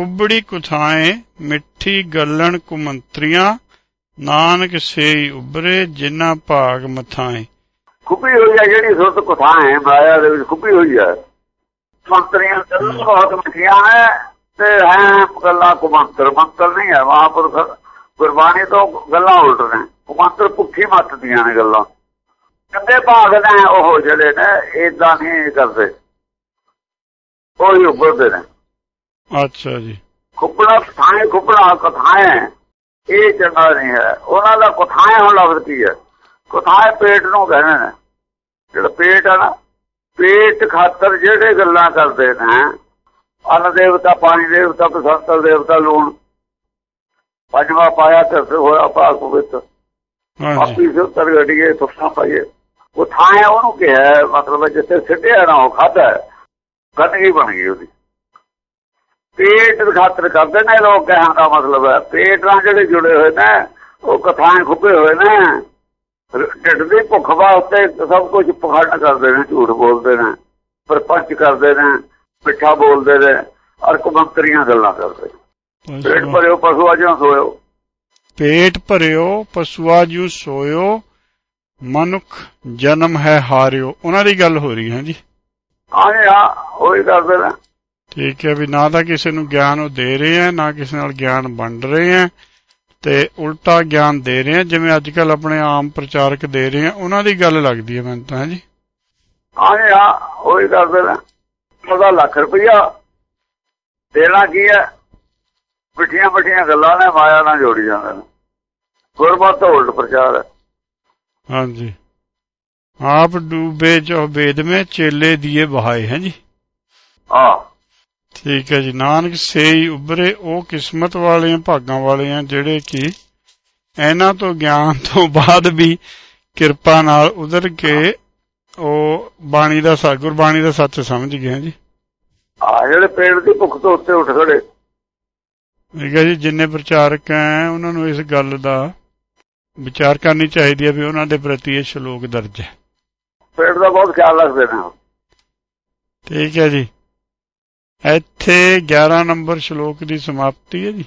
ਖੁੱਬੜੀ ਕੁਥਾਏ ਮਿੱਠੀ ਗੱਲਣ ਕੁਮੰਤਰੀਆਂ ਨਾਨਕ ਸੇਈ ਉਬਰੇ ਜਿਨ੍ਹਾਂ ਭਾਗ ਮਥਾਏ। ਖੁੱਪੀ ਹੋਈ ਹੈ ਜਿਹੜੀ ਸੁਰਤ ਕੁਥਾ ਹੈ ਮਾਇਆ ਦੇ ਵਿੱਚ ਖੁੱਪੀ ਹੋਈ ਹੈ ਮੰਤਰੀਆਂ ਗੱਲਾਂ ਬਹੁਤ ਮਿੱਠੀਆਂ ਹੈ ਤੇ ਹੈ ਗੱਲਾਂ ਕੁਮੰਤਰ ਮੰਤਰ ਨਹੀਂ ਹੈ ਮਹਾਂਪੁਰਖ ਗੁਰਬਾਣੀ ਤੋਂ ਗੱਲਾਂ ਉਲਟ ਨੇ। ਕੁਮੰਤਰ ਪੁੱਠੀ ਮੱਤ ਦੀਆਂ ਨੇ ਗੱਲਾਂ। ਕੰਦੇ ਭਾਗ ਨੇ ਉਹ ਜਿਹੜੇ ਨੇ ਇਦਾਂ ਨਹੀਂ ਕਰਦੇ। ਉਹ ਹੀ ਉੱਭਰਦੇ ਨੇ। ਅੱਛਾ ਜੀ। ਖੁੱਪੜਾ ਥਾਂ ਖੁੱਪੜਾ ਕਥਾਏ ਇਹ ਚੰਗਾ ਨਹੀਂ ਹੈ। ਉਹਨਾਂ ਦਾ ਕਥਾਏ ਹੁਣ ਲਫ਼ਜ਼ ਕੀ ਹੈ? ਕਥਾਏ ਪੇਟ ਨੂੰ ਕਹਿੰਦੇ ਨੇ। ਜਿਹੜਾ ਪੇਟ ਹੈ ਨਾ ਪੇਟ ਖਾਤਰ ਜਿਹੜੇ ਗੱਲਾਂ ਕਰਦੇ ਨੇ ਅਨ ਦੇਵਤਾ ਪਾਣੀ ਦੇਵਤਾ ਬਸੰਤਰ ਦੇਵਤਾ ਲੂਣ ਪੰਜਵਾ ਪਾਇਆ ਤੇ ਹੋਇਆ ਪਾਕ ਪਵਿੱਤ ਆਪੀ ਸੇ ਉਤਰ ਗੜੀਏ ਤੁਸਾਂ ਪਾਈਏ। ਉਹ ਥਾਂ ਹੈ ਉਹਨੂੰ ਕਿਹਾ ਮਤਲਬ ਜਿੱਥੇ ਸਿੱਟਿਆ ਨਾ ਉਹ ਖਾਦਾ ਗੰਦਗੀ ਬਣ ਗਈ ਉਹਦੀ। ਪੇਟ ਖਾਤਰ ਕਰਦੇ ਨੇ ਲੋਕ ਕਹਿਣ ਦਾ ਮਤਲਬ ਹੈ। ਪੇਟ ਨਾਲ ਜਿਹੜੇ ਜੁੜੇ ਹੋਏ ਨੇ ਉਹ ਕਥਾਂ ਖੁੱਪੇ ਹੋਏ ਨੇ। ਢਿੱਡ ਦੀ ਭੁੱਖ ਵਾਸਤੇ ਸਭ ਕੁਝ ਪਖੰਡ ਕਰਦੇ ਨੇ ਝੂਠ ਬੋਲਦੇ ਨੇ ਪਰਪੰਚ ਕਰਦੇ ਨੇ ਮਿੱਠਾ ਬੋਲਦੇ ਨੇ ਔਰ ਕੁਮੰਤਰੀਆਂ ਗੱਲਾਂ ਕਰਦੇ ਪੇਟ ਭਰਿਓ ਪਸ਼ੂ ਅਜੋਂ ਸੋਇਓ। ਪੇਟ ਭਰਿਓ ਪਸ਼ੂਆ ਜੂ ਸੋਇਓ। ਮਨੁੱਖ ਜਨਮ ਹੈ ਹਾਰਿਓ। ਉਹਨਾਂ ਦੀ ਗੱਲ ਹੋ ਰਹੀ ਹੈ ਜੀ। ਆਏ ਆ ਉਹੀ ਕਰਦੇ ਨੇ। ਠੀਕ ਹੈ ਵੀ ਨਾ ਤਾਂ ਕਿਸੇ ਨੂੰ ਗਿਆਨ ਉਹ ਦੇ ਰਹੇ ਆ ਨਾ ਕਿਸੇ ਨਾਲ ਗਿਆਨ ਵੰਡ ਰਹੇ ਆ ਤੇ ਉਲਟਾ ਗਿਆਨ ਦੇ ਰਹੇ ਆ ਜਿਵੇਂ ਅੱਜ ਕੱਲ ਆਪਣੇ ਆਮ ਪ੍ਰਚਾਰਕ ਦੇ ਰਹੇ ਆ ਉਹਨਾਂ ਦੀ ਗੱਲ ਲੱਗਦੀ ਹੈ ਮੈਨੂੰ ਤਾਂ ਜੀ? ਆਏ ਆ ਉਹੀ ਕਰਦੇ ਨੇ ਉਹਦਾ ਲੱਖ ਰੁਪਈਆ ਦੇਣਾ ਕੀ ਹੈ? ਮਿੱਠੀਆਂ ਮਿੱਠੀਆਂ ਗੱਲਾਂ ਨੇ ਮਾਇਆ ਨਾਲ ਜੋੜੀ ਜਾਂਦੇ ਨੇ। ਗੁਰਮਤਿ ਉਲਟ ਪ੍ਰਚਾਰ ਹੈ। ਹਾਂਜੀ। ਆਪ ਡੂਬੇ ਜੋ ਵੇਦ ਮੇ ਚੇਲੇ ਦੀਏ ਬਹਾਏ ਹੈ ਜੀ? ਆ ਠੀਕ ਹੈ ਜੀ। ਨਾਨਕ ਸੇਈ ਉਬਰੇ ਉਹ ਕਿਸਮਤ ਵਾਲੇ ਆ ਭਾਗਾਂ ਵਾਲੇ ਆ ਜਿਹੜੇ ਕਿ ਇਹਨਾਂ ਤੋਂ ਗਿਆਨ ਤੋਂ ਬਾਅਦ ਵੀ ਕਿਰਪਾ ਨਾਲ ਉਧਰ ਕੇ ਉਹ ਬਾਣੀ ਦਾ ਸੱਚ ਗੁਰਬਾਣੀ ਦਾ ਸੱਚ ਸਮਝ ਗਏ ਜੀ। ਆ ਜਿਹੜੇ ਪੇੜ ਦੀ ਭੁੱਖ ਤੋਂ ਉੱਤੇ ਉੱਠ ਖੜੇ। ਠੀਕ ਹੈ ਜੀ ਜਿੰਨੇ ਪ੍ਰਚਾਰਕ ਹੈ ਉਹਨਾਂ ਨੂੰ ਇਸ ਗੱਲ ਦਾ ਵਿਚਾਰ ਕਰਨੀ ਚਾਹੀਦੀ ਹੈ ਵੀ ਉਹਨਾਂ ਦੇ ਪ੍ਰਤੀ ਇਹ ਸ਼ਲੋਕ ਦਰਜ ਹੈ। ਪੇੜ ਦਾ ਬਹੁਤ ਖਿਆਲ ਰੱਖਦੇ ਨੇ। ਠੀਕ ਹੈ ਜੀ। ਇੱਥੇ 11 ਨੰਬਰ ਸ਼ਲੋਕ ਦੀ ਸਮਾਪਤੀ ਹੈ ਜੀ।